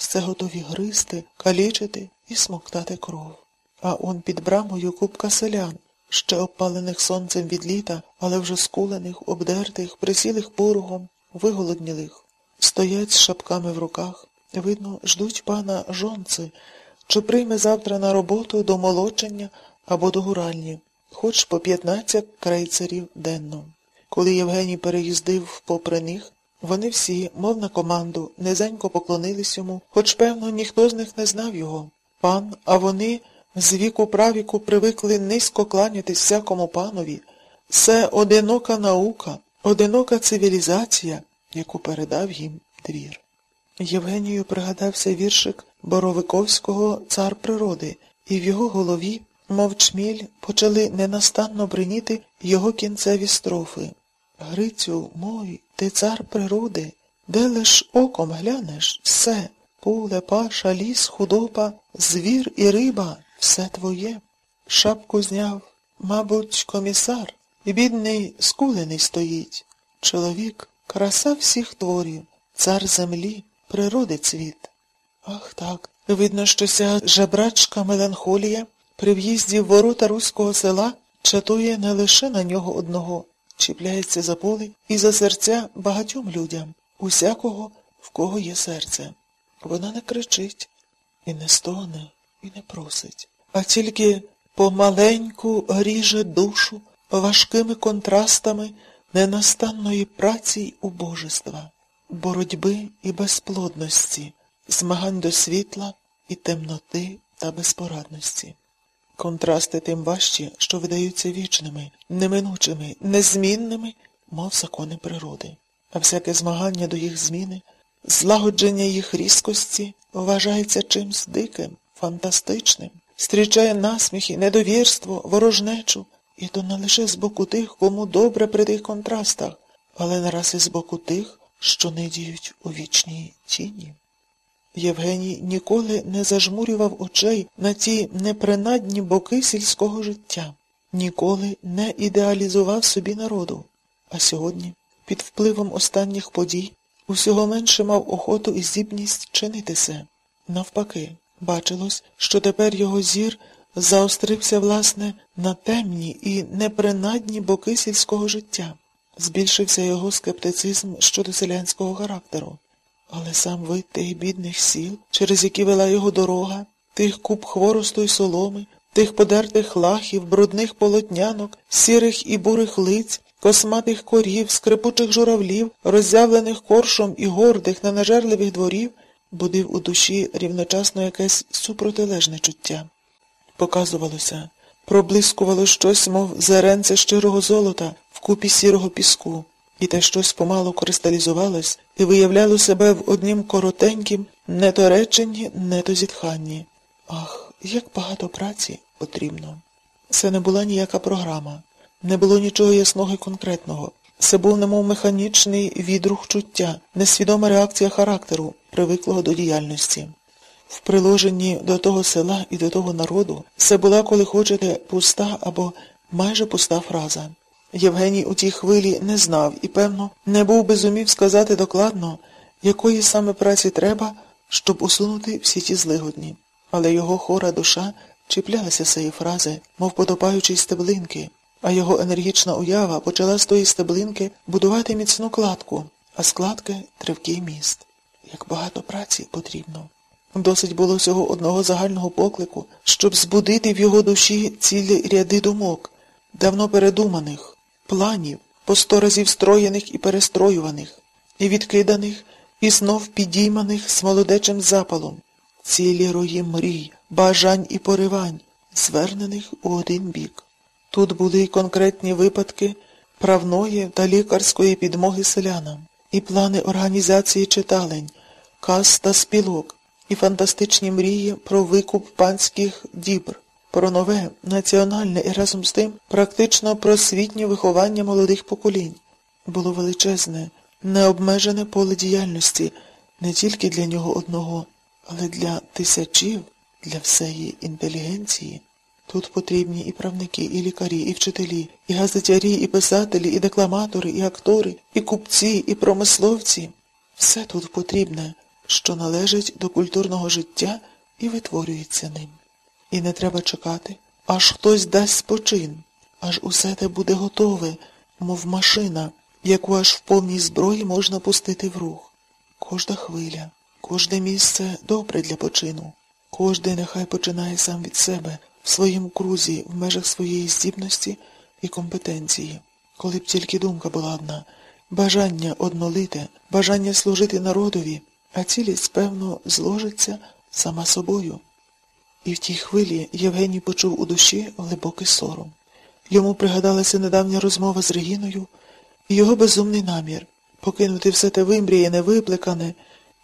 все готові гризти, калічити і смоктати кров. А он під брамою купка селян, ще обпалених сонцем від літа, але вже скулених, обдертих, присілих порогом, виголоднілих. Стоять з шапками в руках. Видно, ждуть пана жонци, чи прийме завтра на роботу до молочення або до гуральні, хоч по 15 крейцерів денно. Коли Євгеній переїздив попри них, вони всі, мов на команду, низенько поклонились йому, хоч, певно, ніхто з них не знав його. Пан, а вони з віку правіку привикли низько кланятись всякому панові. Це одинока наука, одинока цивілізація, яку передав їм двір. Євгенію пригадався віршик Боровиковського цар природи, і в його голові, мов чміль, почали ненастанно бриніти його кінцеві строфи. Грицю мой, ти цар природи, де лиш оком глянеш все, поле, паша, ліс, худоба, звір і риба, все твоє. Шапку зняв, мабуть, комісар, і бідний скулений стоїть. Чоловік, краса всіх творів, цар землі, природи цвіт. Ах так, видно, що ця жебрачка меланхолія при в'їзді в ворота руського села чатує не лише на нього одного, чіпляється за поле і за серця багатьом людям, усякого, в кого є серце. Вона не кричить, і не стогне, і не просить, а тільки помаленьку гріже душу важкими контрастами ненастанної праці й убожества, боротьби і безплодності, змагань до світла і темноти та безпорадності. Контрасти тим важчі, що видаються вічними, неминучими, незмінними, мов закони природи. А всяке змагання до їх зміни, злагодження їх різкості вважається чимсь диким, фантастичним, стрічає насміх і недовірство, ворожнечу, і то не лише з боку тих, кому добре при тих контрастах, але нараз і з боку тих, що не діють у вічній тіні. Євгеній ніколи не зажмурював очей на ті непринадні боки сільського життя, ніколи не ідеалізував собі народу, а сьогодні, під впливом останніх подій, усього менше мав охоту і здібність чинити це. Навпаки, бачилось, що тепер його зір заострився, власне, на темні і непринадні боки сільського життя. Збільшився його скептицизм щодо селянського характеру. Але сам вид тих бідних сіл, через які вела його дорога, тих куб хворосту й соломи, тих подертих лахів, брудних полотнянок, сірих і бурих лиць, косматих корів, скрипучих журавлів, роззявлених коршом і гордих, ненажерливих дворів, будив у душі рівночасно якесь супротилежне чуття. Показувалося, проблискувало щось, мов зеренце щирого золота в купі сірого піску і те щось помалу кристалізувалось і виявляло себе в однім коротенькім, не то реченні, не то зітханні. Ах, як багато праці потрібно. Це не була ніяка програма, не було нічого ясного і конкретного. Це був немов механічний відрух чуття, несвідома реакція характеру, привиклого до діяльності. В приложенні до того села і до того народу це була, коли хочете, пуста або майже пуста фраза. Євгеній у тій хвилі не знав і, певно, не був би зумів сказати докладно, якої саме праці треба, щоб усунути всі ті злигодні. Але його хора душа чіплялася цієї фрази, мов потопаючи стеблинки, а його енергічна уява почала з тої стеблинки будувати міцну кладку, а складки тривкий міст. Як багато праці потрібно. Досить було цього одного загального поклику, щоб збудити в його душі цілі ряди думок, давно передуманих планів, по сто разів строєних і перестроюваних, і відкиданих, і знов підійманих з молодечим запалом, цілі рої мрій, бажань і поривань, звернених у один бік. Тут були й конкретні випадки правної та лікарської підмоги селянам, і плани організації читалень, кас та спілок, і фантастичні мрії про викуп панських дібр про нове, національне і разом з тим практично просвітнє виховання молодих поколінь. Було величезне, необмежене поле діяльності не тільки для нього одного, але для тисячів, для всеї інтелігенції. Тут потрібні і правники, і лікарі, і вчителі, і газетярі, і писателі, і декламатори, і актори, і купці, і промисловці. Все тут потрібне, що належить до культурного життя і витворюється ним. І не треба чекати, аж хтось дасть спочин, аж усе те буде готове, мов машина, яку аж в повній зброї можна пустити в рух. Кожна хвиля, кожне місце добре для почину. Кожний нехай починає сам від себе, в своєму крузі, в межах своєї здібності і компетенції. Коли б тільки думка була одна, бажання однолите, бажання служити народові, а цілість, певно, зложиться сама собою. І в тій хвилі Євгеній почув у душі глибокий сором. Йому пригадалася недавня розмова з Регіною і його безумний намір покинути все те вимріяне, випликане,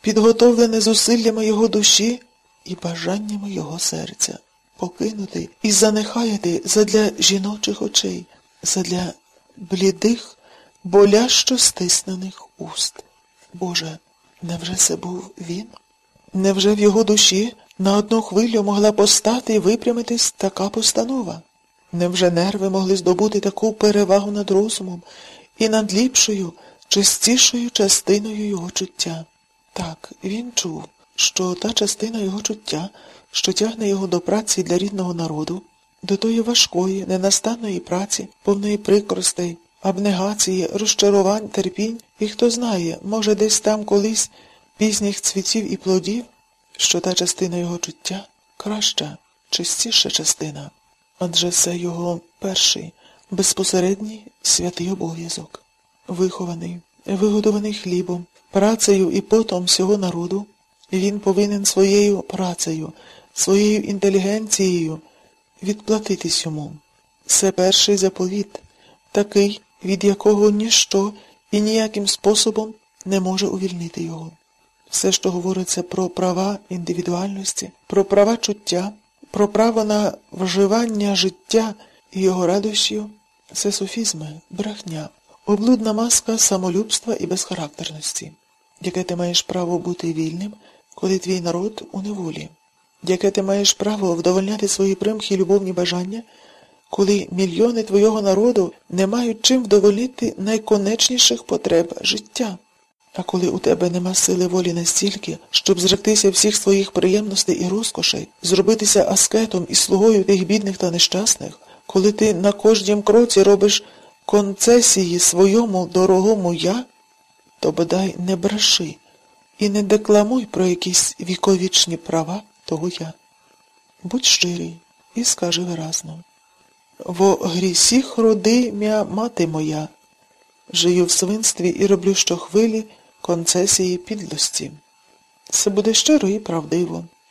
підготовлене зусиллями його душі і бажаннями його серця, покинути і занехаяти задля жіночих очей, задля блідих, болящо стиснених уст. Боже, невже це був він? Невже в його душі на одну хвилю могла постати і випрямитись така постанова? Невже нерви могли здобути таку перевагу над розумом і над ліпшою, чистішою частиною його чуття? Так, він чув, що та частина його чуття, що тягне його до праці для рідного народу, до тої важкої, ненастанної праці, повної прикростей, абнегації, розчарувань, терпінь, і хто знає, може, десь там колись пізніх цвітів і плодів, що та частина його чуття краща, чистіша частина, адже це його перший, безпосередній святий обов'язок, вихований, вигодований хлібом, працею і потом всього народу, він повинен своєю працею, своєю інтелігенцією відплатитись йому. Це перший заповіт, такий, від якого ніщо і ніяким способом не може увільнити його. Все, що говориться про права індивідуальності, про права чуття, про право на вживання життя і його радощів, це софізми, брехня, облудна маска самолюбства і безхарактерності, яке ти маєш право бути вільним, коли твій народ у неволі, яке ти маєш право вдовольняти свої примхи і любовні бажання, коли мільйони твого народу не мають чим вдовольнити найконечніших потреб життя. А коли у тебе нема сили волі настільки, щоб зректися всіх своїх приємностей і розкошей, зробитися аскетом і слугою тих бідних та нещасних, коли ти на кожнім кроці робиш концесії своєму дорогому я, то бодай не бреши і не декламуй про якісь віковічні права того я. Будь щирий і скажи виразно. Во грісіх роди мя мати моя, жию в свинстві і роблю щохвилі концесії підлості. Це буде щиро і правдиво.